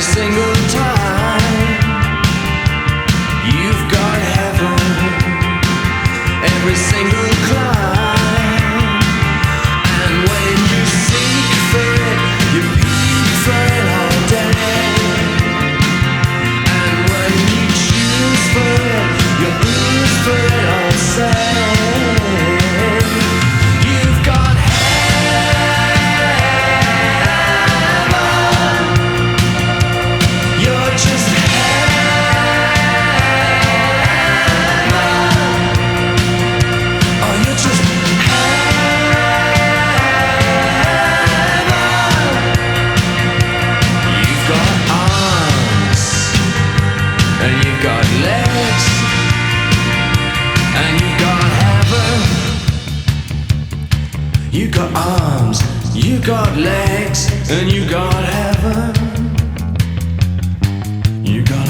single time. You got arms, you got legs, and you got heaven. You got